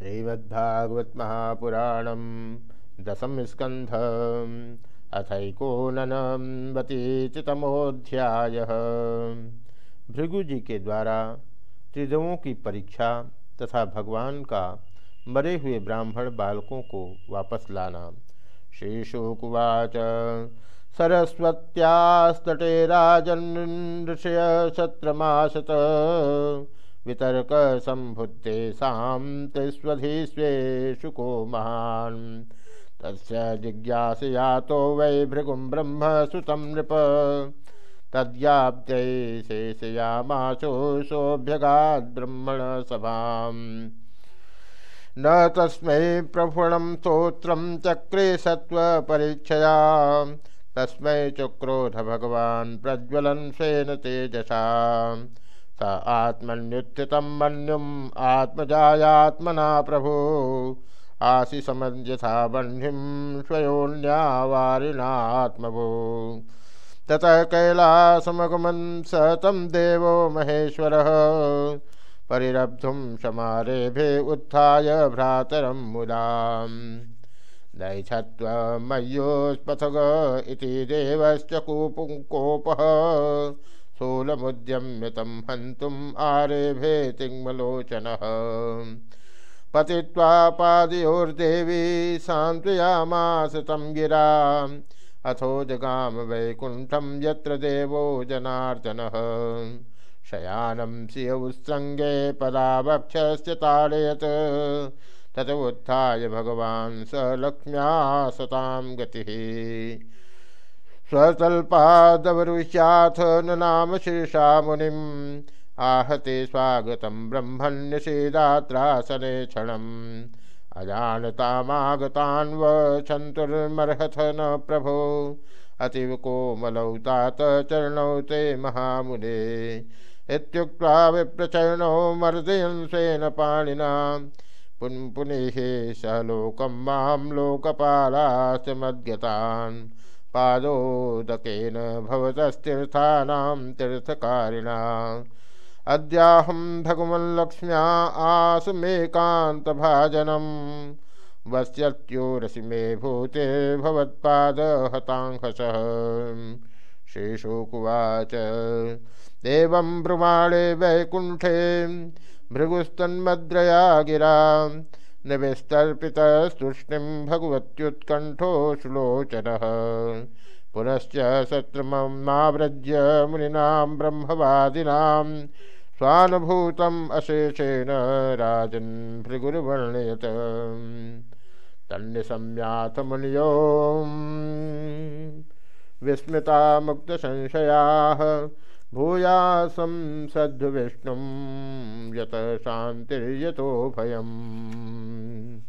श्रीमद्भागवत महापुराण दशम स्कंध अथकोननवतीतमोध्याय भृगु जी के द्वारा त्रिदवों की परीक्षा तथा भगवान का मरे हुए ब्राह्मण बालकों को वापस लाना। श्रीशुकुवाच, सरस्वत्यास्तटे राजनृषय सत्रमासत वितर्क संभुते साधीस्वेशु को महान तस्य जिज्ञासया तो वै भृगुं ब्रह्म सुतं नृप। तद्याप्त्यै शेषयामाशो सोऽभ्यगाद्ब्रह्मण न तस्मै प्रफुणं स्तोत्रं चक्रे सत्त्वपरीक्षया तस्मै चक्रोध भगवान् प्रज्वलन् स्वेन तेजसा। स आत्मन्युत्थितं मन्युम् आत्मजायात्मना प्रभो। आशिषमयथा बह्निं स्वयोन्यावारिणात्मभो। ततः कैलासमगमन् स तं देवो महेश्वरः। परिरब्धुं समारेभे उत्थाय भ्रातरं मुदाम् नैच्छत्वमय्योस्पथग इति देवश्च कूपुङ्कोपः स्थूलमुद्यम्य तं हन्तुम् आरेभे तिङ्मलोचनः पतित्वा पादयोर्देवी सान्त्वयामास तं गिराम् अथो जगाम वैकुण्ठं यत्र जनार्दनः। शयानं सियौत्सङ्गे पदावक्षस्य ताडयत्। तत उत्थाय भगवान् स लक्ष्म्या सतां गतिः। स्वतल्पादवरुष्याथ न नाम शीर्षा मुनिम् आहते स्वागतं ब्रह्मण्यसेदात्रासने क्षणम्। अजानतामागतान् वन्तुर्मर्हथ न प्रभो अतीव कोमलौ तात चरणौ ते महामुने। इत्युक्त्वा विप्रचरणौ मर्दयन् स्वेन पाणिना। पुनः स लोकं माँ लोकपालाश्च मद्गतान्। पादोदकेन भवतस्तीर्थानां तीर्थकारिणा। अद्याहं भगवल्लक्ष्म्या आसमेकान्तभाजनं वस्यत्योरसि मे भूते भवत्पादहताङ्घसः श्रीशुकुवाच एवं ब्रुवाणे वैकुण्ठे भृगुस्तन्मद्रया गिरा निविस्तर्पितस्तूष्णिं भगवत्युत्कण्ठो सुलोचनः पुनश्च सत्रममाव्रज्य मुनीनां ब्रह्मवादिनां स्वानुभूतम् अशेषेण राजन् भृगुर्वर्णयत्। तन्निसंयातमुनियो विस्मृता मुक्तसंशयाः भूयासं सद्विष्णुं यत शान्तिर्यतो भयम्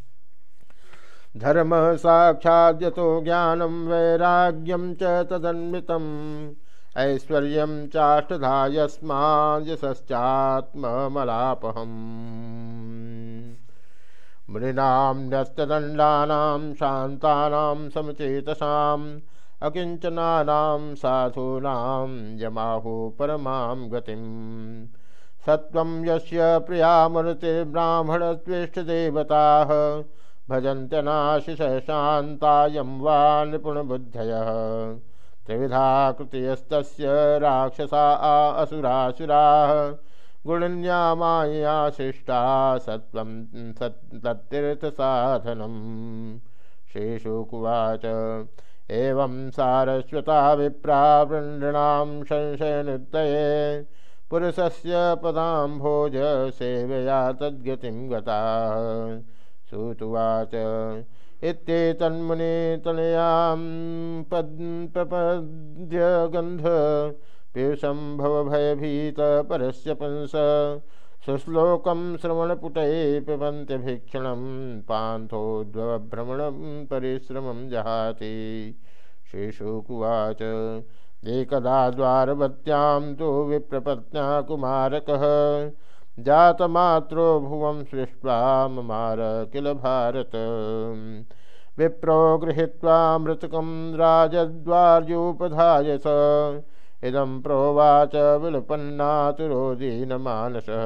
धर्म साक्षाद्यतो ज्ञानं वैराग्यं च तदन्वितम्। ऐश्वर्यं चाष्टधा यस्माद्यसश्चात्ममलापहम् मुनीनां न्यस्तदण्डानां शान्तानां समचेतसाम् अकिञ्चनानां साधूनां यमाहु परमां गतिं सत्त्वं यस्य प्रियामृतिर्ब्राह्मणत्वेष्टदेवताः भजन्त्यनाशिषः शान्तायं वा निपुणबुद्धयः। त्रिविधा कृतयस्तस्य राक्षसा असुरासुराः। गुणन्या माया शिष्टा सत्त्वं सत्तीर्थसाधनं श्रीशुकुवाच एवं सारस्वता विप्रा वृण्णां संशयनुत्तये पुरुषस्य पदाम्भोज सेवया तद्गतिं गता। सुतुवाच इत्येतन्मुनितनयां प्रपद्य गन्ध पीयूषं भवभयभीतपरस्य पुंस। सुश्लोकं श्रवणपुटये पिबन्त्यभीक्षणं पान्थोद्भ्रमणं परिश्रमं जहाति। श्रीशुकुवाच, एकदा द्वारवत्यां तु विप्रपत्न्या कुमारकः। जातमात्रो भुवं सृष्ट्वा ममार किल भारत। विप्रो गृहीत्वा मृतकं राजद्वार्योपधाय स इदं प्रोवाच विलपन्नातुरो दीनमानसः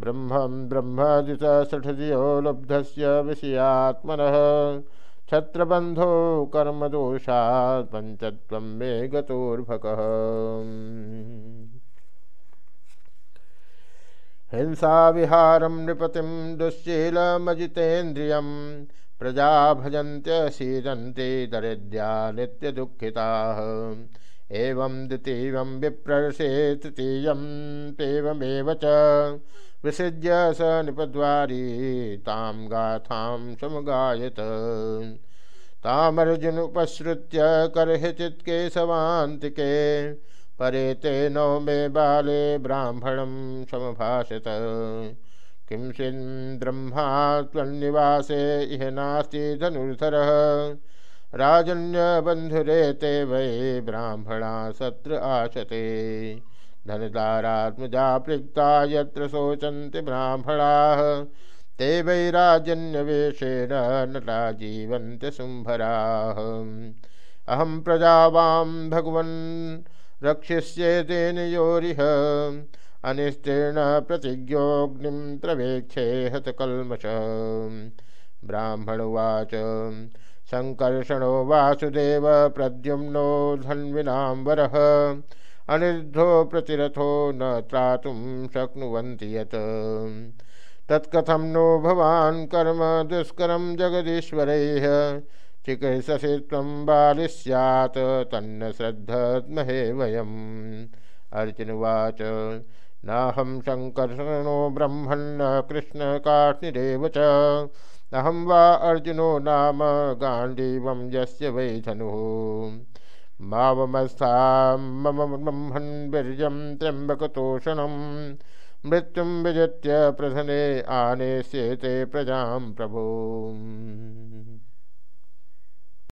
ब्रह्म ब्रह्मदितसठधियो लुब्धस्य विषयात्मनः। छत्रबन्धो कर्मदोषात् पञ्चत्वं मे गतोर्भकः हिंसा विहारं नृपतिं दुश्शीलमजितेन्द्रियं प्रजा भजन्त्यसीदन्ते दरिद्र्या नित्यदुःखिताः। एवं द्वितीयं विप्रर्षे तृतीयं तेवमेव च विसृज्य स निपद्वारी तां गाथां समुगायत। तामर्जुनुपसृत्य कर्हिचित्केशवान्तिके, परे ते नो मे बाले ब्राह्मणं समभाषत। किं सिन्द्रह्मा त्वन्निवासे इह नास्ति धनुर्धरः। राजन्यबन्धुरे ते वै ब्राह्मणा सत्र आशते धनदारात्मजा पृक्ता यत्र शोचन्ति ब्राह्मणाः, ते वै राजन्यवेशेन नटा जीवन्ति शुम्भराः अहं प्रजावां भगवन् रक्षिष्ये तेन योरिह अनिस्तीर्ण प्रतिज्ञोऽग्निं प्रवेक्षे हतकल्मष ब्राह्मणुवाच सङ्कर्षणो वासुदेव प्रद्युम्नो धन्विनां वरः अनिर्धो प्रतिरथो न त्रातुं शक्नुवन्ति यत्। तत्कथं नो भवान् कर्म दुष्करं जगदीश्वरैः। चिकित्ससि त्वं बालि स्यात्, तन्न श्रद्धमहे वयम्। अर्जुनवाच नाहं शङ्कर्षणो ब्रह्मन्न कृष्णकाष्णिरेव च। अहं वा अर्जुनो नाम गांडीव यस्य वै धनुः। मावमस्था मम ब्रह्मन् वीर्यं त्र्यम्बकतोषणं। मृत्युं विजित्य प्रधने आनेष्येते प्रजां प्रभो।